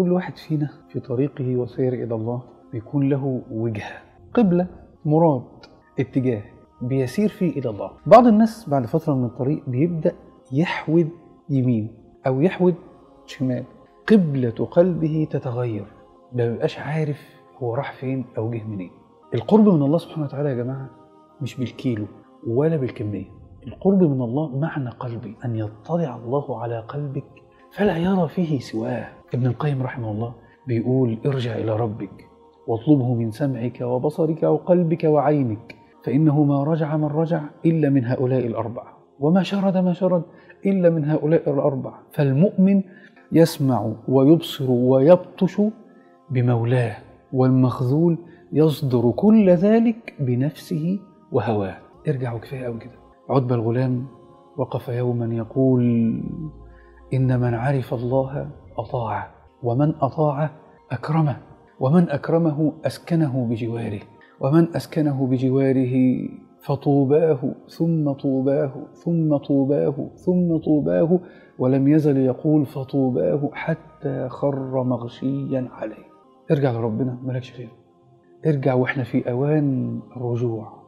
كل واحد فينا في طريقه وسير إلى الله بيكون له وجهة قبلة مراد اتجاه بيسير فيه إلى الله. بعض الناس بعد فترة من الطريق بيبدأ يحود يمين أو يحود شمال. قبلة قلبه تتغير ما بيبقاش عارف هو راح فين أو جه منين. القرب من الله سبحانه وتعالى يا جماعة مش بالكيلو ولا بالكمية. القرب من الله معنى قلبي أن يطلع الله على قلبك فلا يرى فيه سواه. ابن القيم رحمه الله بيقول ارجع إلى ربك واطلبه من سمعك وبصرك وقلبك وعينك فإنه ما رجع من رجع إلا من هؤلاء الأربعة وما شرد ما شرد إلا من هؤلاء الأربعة فالمؤمن يسمع ويبصر ويبطش بمولاه والمخذول يصدر كل ذلك بنفسه وهواه ارجعوا كفاية أو كده. عتبة الغلام وقف يوما يقول إن من عرف الله أطاعه ومن أطاعه أكرمه ومن أكرمه أسكنه بجواره ومن أسكنه بجواره فطوباه ثم طوباه ثم طوباه ثم طوباه ولم يزل يقول فطوباه حتى خر مغشيا عليه. ارجع لربنا ملكش خير ارجع وإحنا في أوان الرجوع